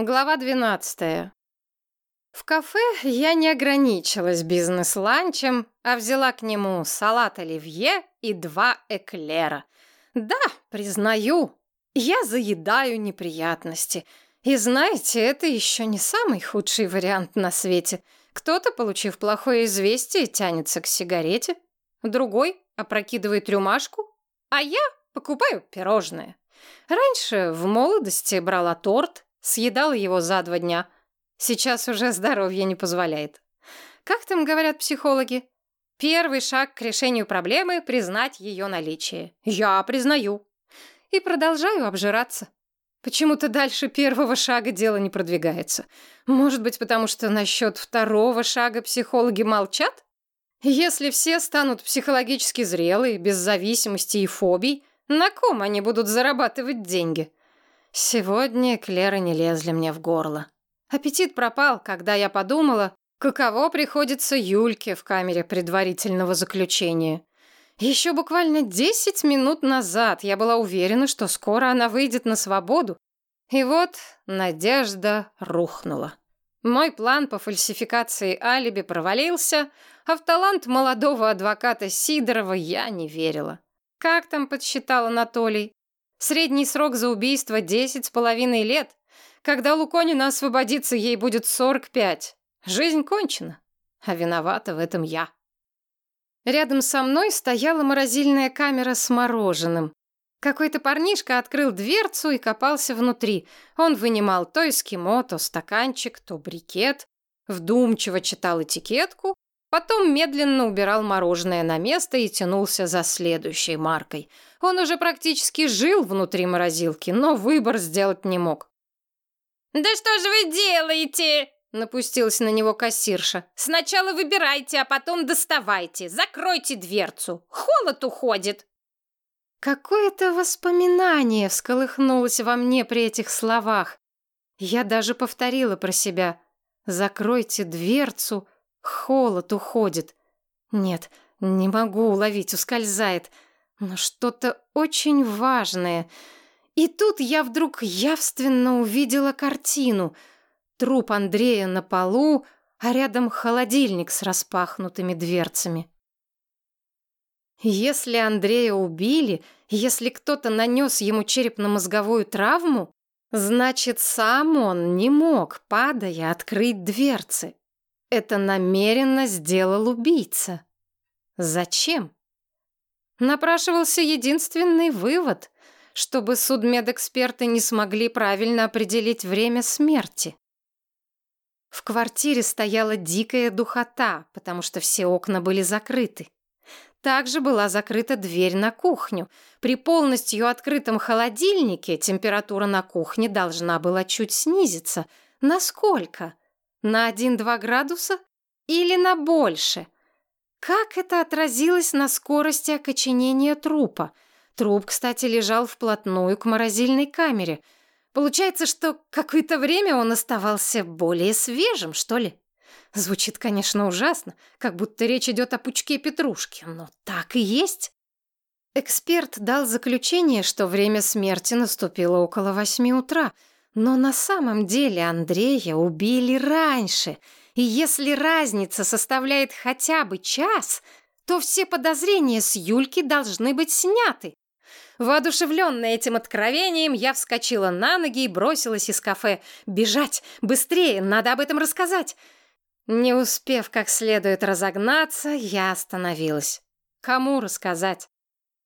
Глава 12. В кафе я не ограничилась бизнес-ланчем, а взяла к нему салат оливье и два эклера. Да, признаю, я заедаю неприятности. И знаете, это еще не самый худший вариант на свете. Кто-то, получив плохое известие, тянется к сигарете, другой опрокидывает рюмашку, а я покупаю пирожное. Раньше в молодости брала торт, Съедала его за два дня. Сейчас уже здоровье не позволяет. Как там говорят психологи? Первый шаг к решению проблемы — признать ее наличие. Я признаю. И продолжаю обжираться. Почему-то дальше первого шага дело не продвигается. Может быть, потому что насчет второго шага психологи молчат? Если все станут психологически зрелые, без зависимости и фобий, на ком они будут зарабатывать деньги? Сегодня эклеры не лезли мне в горло. Аппетит пропал, когда я подумала, каково приходится Юльке в камере предварительного заключения. Еще буквально 10 минут назад я была уверена, что скоро она выйдет на свободу. И вот надежда рухнула. Мой план по фальсификации алиби провалился, а в талант молодого адвоката Сидорова я не верила. Как там подсчитал Анатолий? Средний срок за убийство десять с половиной лет. Когда Луконина освободится, ей будет сорок пять. Жизнь кончена, а виновата в этом я. Рядом со мной стояла морозильная камера с мороженым. Какой-то парнишка открыл дверцу и копался внутри. Он вынимал то эскимо, то стаканчик, то брикет, вдумчиво читал этикетку, потом медленно убирал мороженое на место и тянулся за следующей маркой — он уже практически жил внутри морозилки, но выбор сделать не мог. «Да что же вы делаете?» Напустилась на него кассирша. «Сначала выбирайте, а потом доставайте. Закройте дверцу. Холод уходит». Какое-то воспоминание всколыхнулось во мне при этих словах. Я даже повторила про себя. «Закройте дверцу, холод уходит». Нет, не могу уловить, ускользает но что-то очень важное. И тут я вдруг явственно увидела картину. Труп Андрея на полу, а рядом холодильник с распахнутыми дверцами. Если Андрея убили, если кто-то нанес ему черепно-мозговую травму, значит, сам он не мог, падая, открыть дверцы. Это намеренно сделал убийца. Зачем? Напрашивался единственный вывод, чтобы судмедэксперты не смогли правильно определить время смерти. В квартире стояла дикая духота, потому что все окна были закрыты. Также была закрыта дверь на кухню. При полностью открытом холодильнике температура на кухне должна была чуть снизиться. Насколько? На 1-2 градуса? Или на больше? Как это отразилось на скорости окоченения трупа? Труп, кстати, лежал вплотную к морозильной камере. Получается, что какое-то время он оставался более свежим, что ли? Звучит, конечно, ужасно, как будто речь идет о пучке петрушки, но так и есть. Эксперт дал заключение, что время смерти наступило около восьми утра, но на самом деле Андрея убили раньше — и если разница составляет хотя бы час, то все подозрения с Юльки должны быть сняты. Воодушевленная этим откровением, я вскочила на ноги и бросилась из кафе. «Бежать! Быстрее! Надо об этом рассказать!» Не успев как следует разогнаться, я остановилась. Кому рассказать?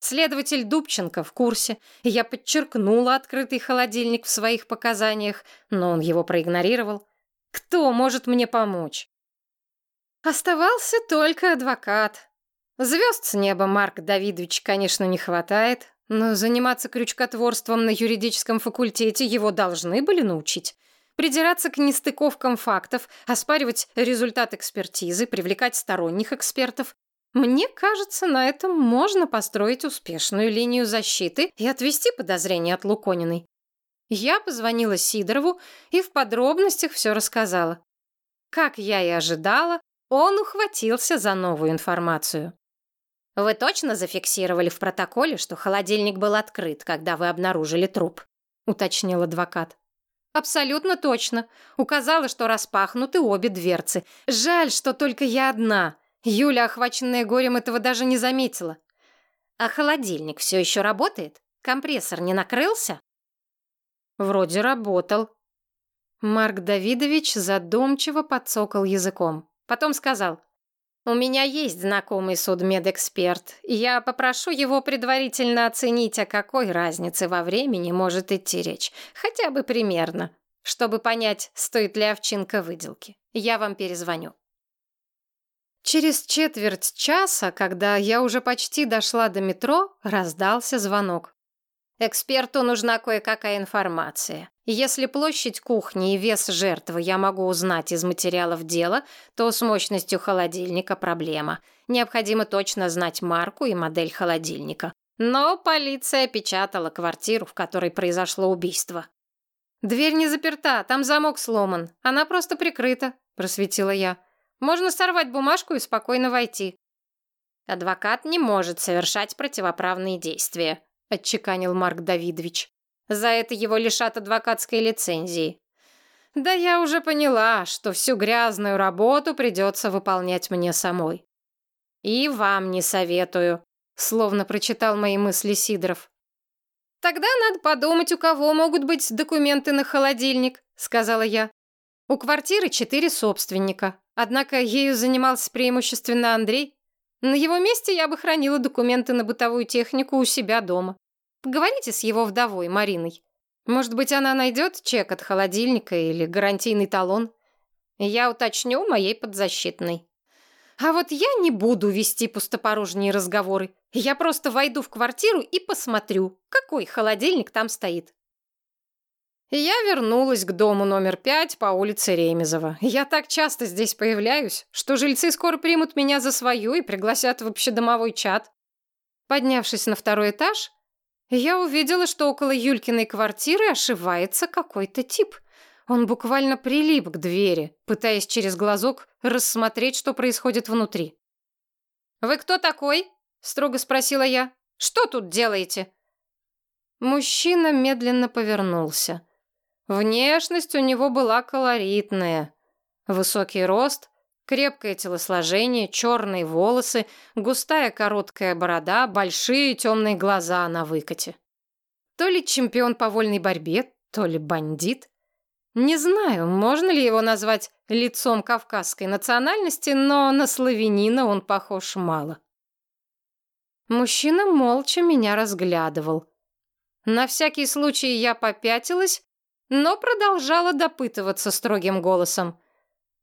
Следователь Дубченко в курсе, я подчеркнула открытый холодильник в своих показаниях, но он его проигнорировал. Кто может мне помочь? Оставался только адвокат. Звезд с неба Марк Давидович, конечно, не хватает, но заниматься крючкотворством на юридическом факультете его должны были научить. Придираться к нестыковкам фактов, оспаривать результат экспертизы, привлекать сторонних экспертов. Мне кажется, на этом можно построить успешную линию защиты и отвести подозрения от Лукониной. Я позвонила Сидорову и в подробностях все рассказала. Как я и ожидала, он ухватился за новую информацию. «Вы точно зафиксировали в протоколе, что холодильник был открыт, когда вы обнаружили труп?» — уточнил адвокат. Абсолютно точно. Указала, что распахнуты обе дверцы. Жаль, что только я одна. Юля, охваченная горем, этого даже не заметила. А холодильник все еще работает? Компрессор не накрылся? Вроде работал. Марк Давидович задумчиво подсокал языком. Потом сказал, «У меня есть знакомый судмедэксперт, я попрошу его предварительно оценить, о какой разнице во времени может идти речь, хотя бы примерно, чтобы понять, стоит ли овчинка выделки. Я вам перезвоню». Через четверть часа, когда я уже почти дошла до метро, раздался звонок. Эксперту нужна кое-какая информация. Если площадь кухни и вес жертвы я могу узнать из материалов дела, то с мощностью холодильника проблема. Необходимо точно знать марку и модель холодильника. Но полиция печатала квартиру, в которой произошло убийство. «Дверь не заперта, там замок сломан. Она просто прикрыта», — просветила я. «Можно сорвать бумажку и спокойно войти». Адвокат не может совершать противоправные действия отчеканил Марк Давидович. За это его лишат адвокатской лицензии. Да я уже поняла, что всю грязную работу придется выполнять мне самой. И вам не советую, словно прочитал мои мысли Сидоров. Тогда надо подумать, у кого могут быть документы на холодильник, сказала я. У квартиры четыре собственника, однако ею занимался преимущественно Андрей. На его месте я бы хранила документы на бытовую технику у себя дома. Поговорите с его вдовой, Мариной. Может быть, она найдет чек от холодильника или гарантийный талон? Я уточню моей подзащитной. А вот я не буду вести пустопорожние разговоры. Я просто войду в квартиру и посмотрю, какой холодильник там стоит. Я вернулась к дому номер пять по улице Ремезова. Я так часто здесь появляюсь, что жильцы скоро примут меня за свою и пригласят в общедомовой чат. Поднявшись на второй этаж, я увидела, что около Юлькиной квартиры ошивается какой-то тип. Он буквально прилип к двери, пытаясь через глазок рассмотреть, что происходит внутри. «Вы кто такой?» — строго спросила я. «Что тут делаете?» Мужчина медленно повернулся. Внешность у него была колоритная. Высокий рост, Крепкое телосложение, черные волосы, густая короткая борода, большие темные глаза на выкате. То ли чемпион по вольной борьбе, то ли бандит. Не знаю, можно ли его назвать лицом кавказской национальности, но на славянина он похож мало. Мужчина молча меня разглядывал. На всякий случай я попятилась, но продолжала допытываться строгим голосом.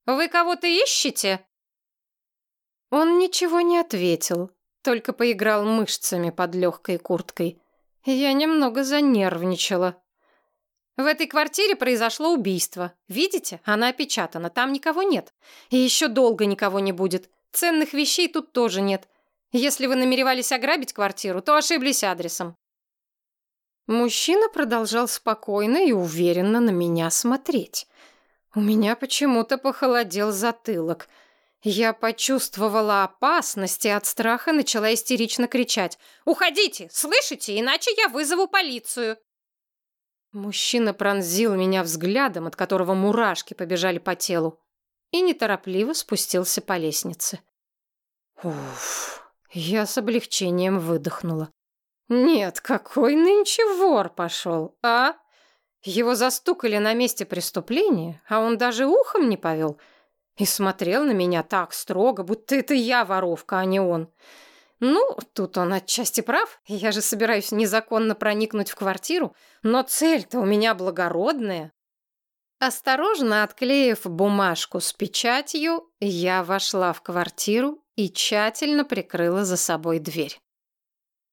Вы кого-то ищете?» Он ничего не ответил, только поиграл мышцами под легкой курткой. Я немного занервничала. В этой квартире произошло убийство. Видите, она опечатана, там никого нет. И еще долго никого не будет. Ценных вещей тут тоже нет. Если вы намеревались ограбить квартиру, то ошиблись адресом. Мужчина продолжал спокойно и уверенно на меня смотреть. У меня почему-то похолодел затылок. Я почувствовала опасность и от страха начала истерично кричать. «Уходите! Слышите? Иначе я вызову полицию!» Мужчина пронзил меня взглядом, от которого мурашки побежали по телу, и неторопливо спустился по лестнице. Уф, я с облегчением выдохнула. Нет, какой нынче вор пошел, а? Его застукали на месте преступления, а он даже ухом не повел. И смотрел на меня так строго, будто это я воровка, а не он. Ну, тут он отчасти прав. Я же собираюсь незаконно проникнуть в квартиру, но цель-то у меня благородная. Осторожно отклеив бумажку с печатью, я вошла в квартиру и тщательно прикрыла за собой дверь.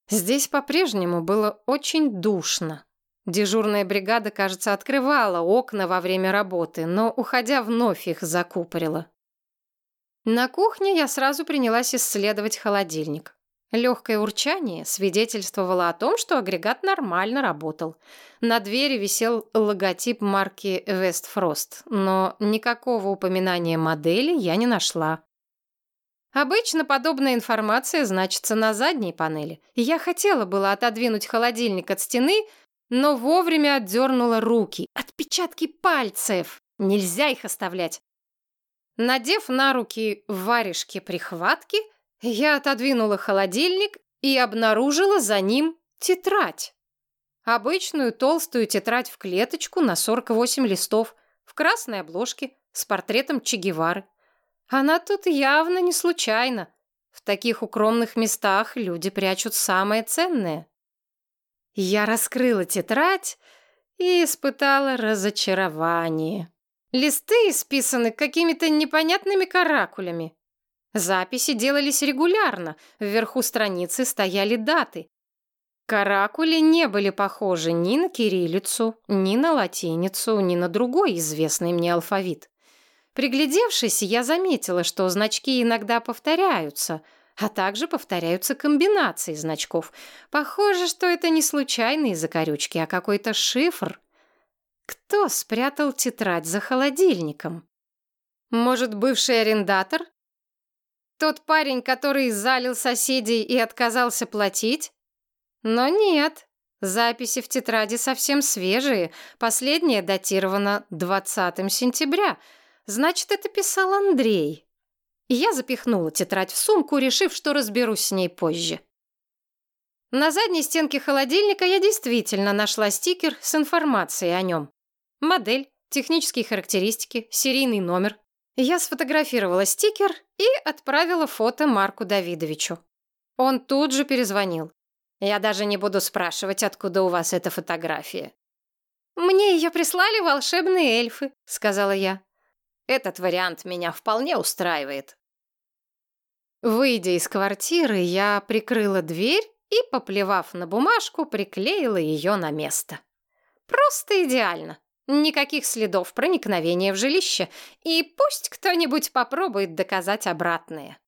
Здесь по-прежнему было очень душно. Дежурная бригада, кажется, открывала окна во время работы, но, уходя, вновь их закупорила. На кухне я сразу принялась исследовать холодильник. Легкое урчание свидетельствовало о том, что агрегат нормально работал. На двери висел логотип марки Westfrost, но никакого упоминания модели я не нашла. Обычно подобная информация значится на задней панели. Я хотела было отодвинуть холодильник от стены, но вовремя отдернула руки. Отпечатки пальцев! Нельзя их оставлять. Надев на руки варежки-прихватки, я отодвинула холодильник и обнаружила за ним тетрадь. Обычную толстую тетрадь в клеточку на 48 листов, в красной обложке, с портретом Че Гевары. Она тут явно не случайно. В таких укромных местах люди прячут самое ценное. Я раскрыла тетрадь и испытала разочарование. Листы исписаны какими-то непонятными каракулями. Записи делались регулярно, вверху страницы стояли даты. Каракули не были похожи ни на кириллицу, ни на латиницу, ни на другой известный мне алфавит. Приглядевшись, я заметила, что значки иногда повторяются, а также повторяются комбинации значков. Похоже, что это не случайные закорючки, а какой-то шифр. Кто спрятал тетрадь за холодильником? Может, бывший арендатор? Тот парень, который залил соседей и отказался платить? Но нет, записи в тетради совсем свежие. Последняя датирована 20 сентября — Значит, это писал Андрей. Я запихнула тетрадь в сумку, решив, что разберусь с ней позже. На задней стенке холодильника я действительно нашла стикер с информацией о нем. Модель, технические характеристики, серийный номер. Я сфотографировала стикер и отправила фото Марку Давидовичу. Он тут же перезвонил. Я даже не буду спрашивать, откуда у вас эта фотография. «Мне ее прислали волшебные эльфы», — сказала я. Этот вариант меня вполне устраивает. Выйдя из квартиры, я прикрыла дверь и, поплевав на бумажку, приклеила ее на место. Просто идеально. Никаких следов проникновения в жилище, и пусть кто-нибудь попробует доказать обратное.